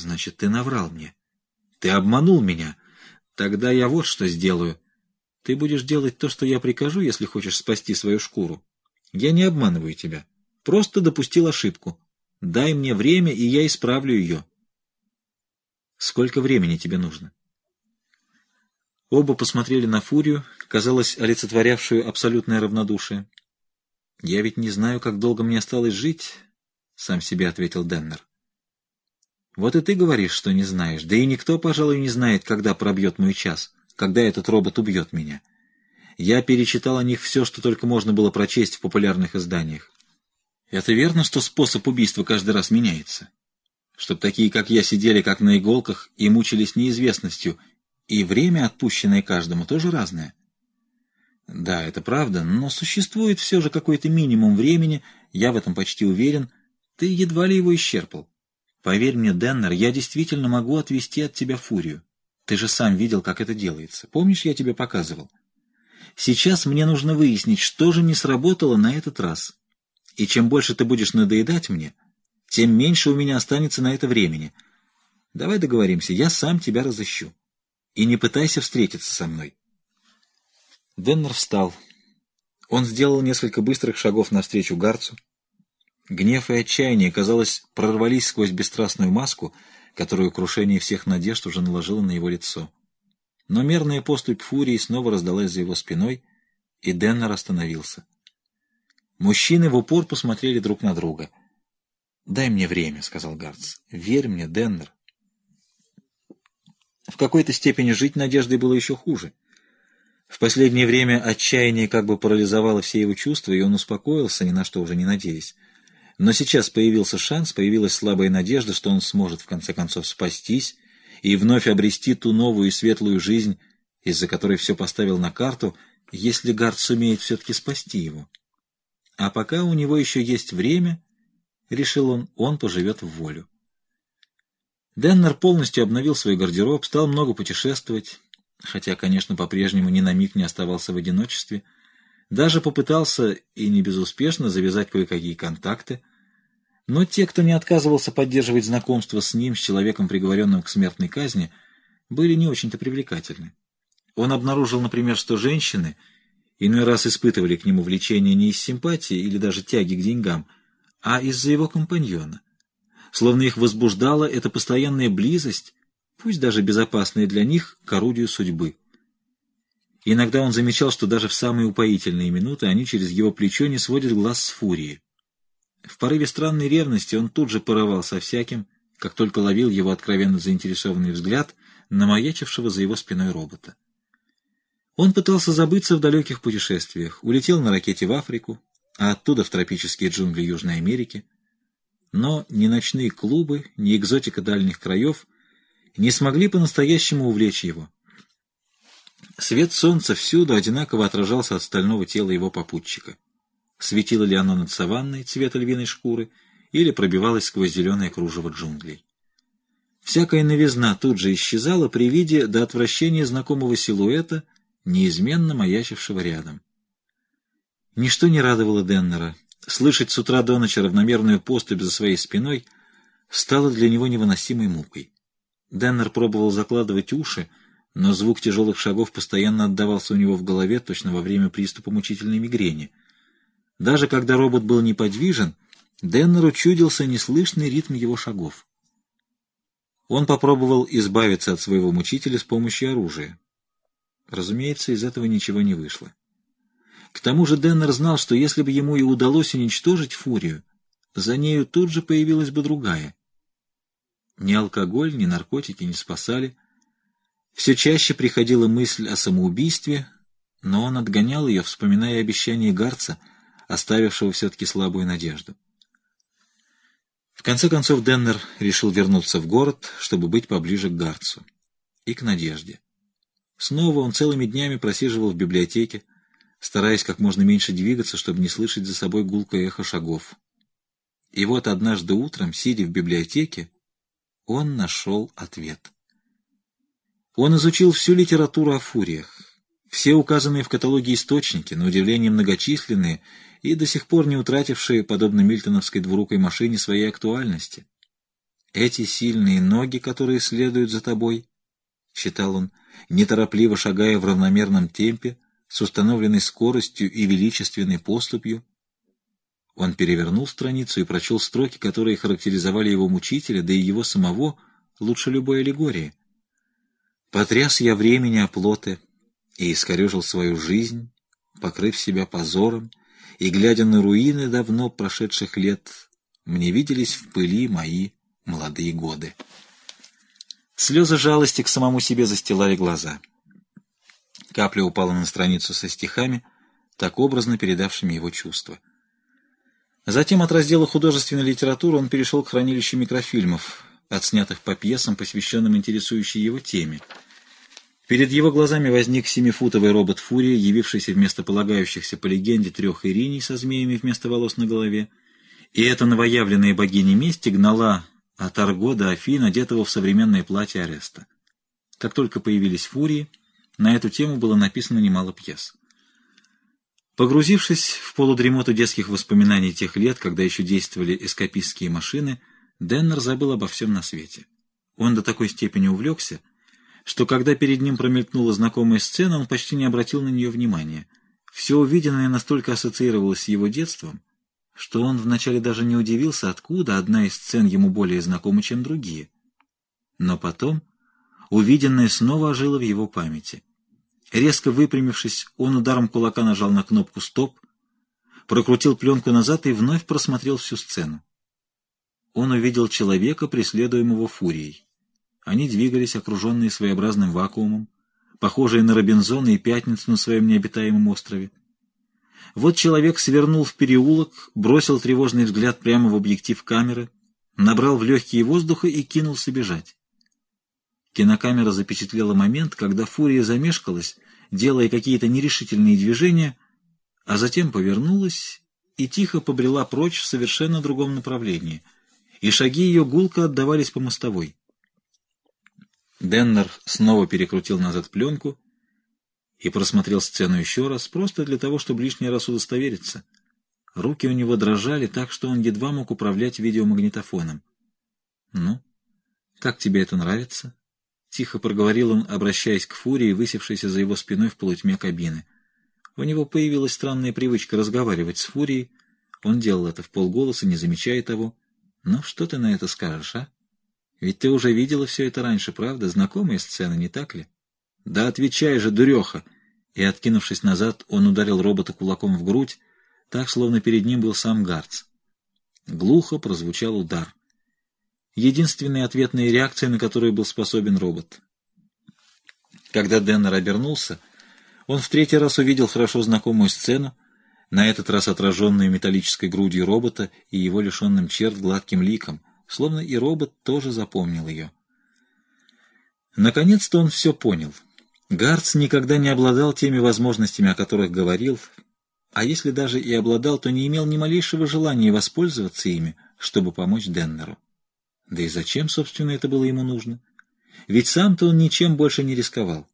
Значит, ты наврал мне. Ты обманул меня. Тогда я вот что сделаю. Ты будешь делать то, что я прикажу, если хочешь спасти свою шкуру. Я не обманываю тебя. Просто допустил ошибку. Дай мне время, и я исправлю ее. Сколько времени тебе нужно? Оба посмотрели на Фурию, казалось, олицетворявшую абсолютное равнодушие. «Я ведь не знаю, как долго мне осталось жить», — сам себе ответил Деннер. «Вот и ты говоришь, что не знаешь, да и никто, пожалуй, не знает, когда пробьет мой час, когда этот робот убьет меня. Я перечитал о них все, что только можно было прочесть в популярных изданиях. Это верно, что способ убийства каждый раз меняется? Чтоб такие, как я, сидели как на иголках и мучились неизвестностью, и время, отпущенное каждому, тоже разное. Да, это правда, но существует все же какой-то минимум времени, я в этом почти уверен. Ты едва ли его исчерпал. Поверь мне, Деннер, я действительно могу отвести от тебя фурию. Ты же сам видел, как это делается. Помнишь, я тебе показывал? Сейчас мне нужно выяснить, что же не сработало на этот раз. И чем больше ты будешь надоедать мне, тем меньше у меня останется на это времени. Давай договоримся, я сам тебя разыщу. И не пытайся встретиться со мной. Деннер встал. Он сделал несколько быстрых шагов навстречу Гарцу. Гнев и отчаяние, казалось, прорвались сквозь бесстрастную маску, которую крушение всех надежд уже наложило на его лицо. Но мерная поступь фурии снова раздалась за его спиной, и Деннер остановился. Мужчины в упор посмотрели друг на друга. «Дай мне время», — сказал Гарц. «Верь мне, Деннер». В какой-то степени жить надеждой было еще хуже. В последнее время отчаяние как бы парализовало все его чувства, и он успокоился, ни на что уже не надеясь. Но сейчас появился шанс, появилась слабая надежда, что он сможет в конце концов спастись и вновь обрести ту новую и светлую жизнь, из-за которой все поставил на карту, если Гард сумеет все-таки спасти его. А пока у него еще есть время, решил он, он поживет в волю. Деннер полностью обновил свой гардероб, стал много путешествовать, хотя, конечно, по-прежнему ни на миг не оставался в одиночестве. Даже попытался, и не безуспешно, завязать кое-какие контакты. Но те, кто не отказывался поддерживать знакомство с ним, с человеком, приговоренным к смертной казни, были не очень-то привлекательны. Он обнаружил, например, что женщины иной раз испытывали к нему влечение не из симпатии или даже тяги к деньгам, а из-за его компаньона. Словно их возбуждала эта постоянная близость, пусть даже безопасные для них, к орудию судьбы. Иногда он замечал, что даже в самые упоительные минуты они через его плечо не сводят глаз с фурии. В порыве странной ревности он тут же порывал со всяким, как только ловил его откровенно заинтересованный взгляд на маячившего за его спиной робота. Он пытался забыться в далеких путешествиях, улетел на ракете в Африку, а оттуда в тропические джунгли Южной Америки. Но ни ночные клубы, ни экзотика дальних краев не смогли по-настоящему увлечь его. Свет солнца всюду одинаково отражался от стального тела его попутчика. Светило ли оно над саванной цвета львиной шкуры или пробивалось сквозь зеленое кружево джунглей. Всякая новизна тут же исчезала при виде до отвращения знакомого силуэта, неизменно маячившего рядом. Ничто не радовало Деннера. Слышать с утра до ночи равномерную поступь за своей спиной стало для него невыносимой мукой. Деннер пробовал закладывать уши, но звук тяжелых шагов постоянно отдавался у него в голове, точно во время приступа мучительной мигрени. Даже когда робот был неподвижен, Деннеру чудился неслышный ритм его шагов. Он попробовал избавиться от своего мучителя с помощью оружия. Разумеется, из этого ничего не вышло. К тому же Деннер знал, что если бы ему и удалось уничтожить фурию, за нею тут же появилась бы другая — ни алкоголь, ни наркотики не спасали. Все чаще приходила мысль о самоубийстве, но он отгонял ее, вспоминая обещание Гарца, оставившего все-таки слабую надежду. В конце концов Деннер решил вернуться в город, чтобы быть поближе к Гарцу и к Надежде. Снова он целыми днями просиживал в библиотеке, стараясь как можно меньше двигаться, чтобы не слышать за собой гулкое эхо шагов. И вот однажды утром, сидя в библиотеке, он нашел ответ. Он изучил всю литературу о фуриях, все указанные в каталоге источники, на удивление многочисленные и до сих пор не утратившие, подобно мильтоновской двурукой машине, своей актуальности. Эти сильные ноги, которые следуют за тобой, — читал он, неторопливо шагая в равномерном темпе, с установленной скоростью и величественной поступью. Он перевернул страницу и прочел строки, которые характеризовали его мучителя, да и его самого лучше любой аллегории. «Потряс я времени оплоты и искорежил свою жизнь, покрыв себя позором, и, глядя на руины давно прошедших лет, мне виделись в пыли мои молодые годы». Слезы жалости к самому себе застилали глаза. Капля упала на страницу со стихами, так образно передавшими его чувства. Затем от раздела художественной литературы он перешел к хранилищу микрофильмов, отснятых по пьесам, посвященным интересующей его теме. Перед его глазами возник семифутовый робот Фурия, явившийся вместо полагающихся по легенде трех ириней со змеями вместо волос на голове. И эта новоявленная богиня мести гнала от Арго до Афин, одетого в современное платье Ареста. Как только появились Фурии, на эту тему было написано немало пьес. Погрузившись в полудремоту детских воспоминаний тех лет, когда еще действовали эскапистские машины, Деннер забыл обо всем на свете. Он до такой степени увлекся, что когда перед ним промелькнула знакомая сцена, он почти не обратил на нее внимания. Все увиденное настолько ассоциировалось с его детством, что он вначале даже не удивился, откуда одна из сцен ему более знакома, чем другие. Но потом увиденное снова ожило в его памяти — Резко выпрямившись, он ударом кулака нажал на кнопку «Стоп», прокрутил пленку назад и вновь просмотрел всю сцену. Он увидел человека, преследуемого фурией. Они двигались, окруженные своеобразным вакуумом, похожие на Робинзона и Пятницу на своем необитаемом острове. Вот человек свернул в переулок, бросил тревожный взгляд прямо в объектив камеры, набрал в легкие воздуха и кинулся бежать. Кинокамера запечатлела момент, когда фурия замешкалась, делая какие-то нерешительные движения, а затем повернулась и тихо побрела прочь в совершенно другом направлении, и шаги ее гулко отдавались по мостовой. Деннер снова перекрутил назад пленку и просмотрел сцену еще раз, просто для того, чтобы лишний раз удостовериться. Руки у него дрожали так, что он едва мог управлять видеомагнитофоном. «Ну, как тебе это нравится?» — тихо проговорил он, обращаясь к Фурии, высевшейся за его спиной в полутьме кабины. У него появилась странная привычка разговаривать с Фурией. Он делал это в полголоса, не замечая того. «Ну, что ты на это скажешь, а? Ведь ты уже видела все это раньше, правда? Знакомая сцена, не так ли?» «Да отвечай же, дуреха!» И, откинувшись назад, он ударил робота кулаком в грудь, так, словно перед ним был сам Гарц. Глухо прозвучал удар единственная ответная реакция, на которую был способен робот. Когда Деннер обернулся, он в третий раз увидел хорошо знакомую сцену, на этот раз отраженную металлической грудью робота и его лишенным черт гладким ликом, словно и робот тоже запомнил ее. Наконец-то он все понял. Гарц никогда не обладал теми возможностями, о которых говорил, а если даже и обладал, то не имел ни малейшего желания воспользоваться ими, чтобы помочь Деннеру. Да и зачем, собственно, это было ему нужно? Ведь сам-то он ничем больше не рисковал.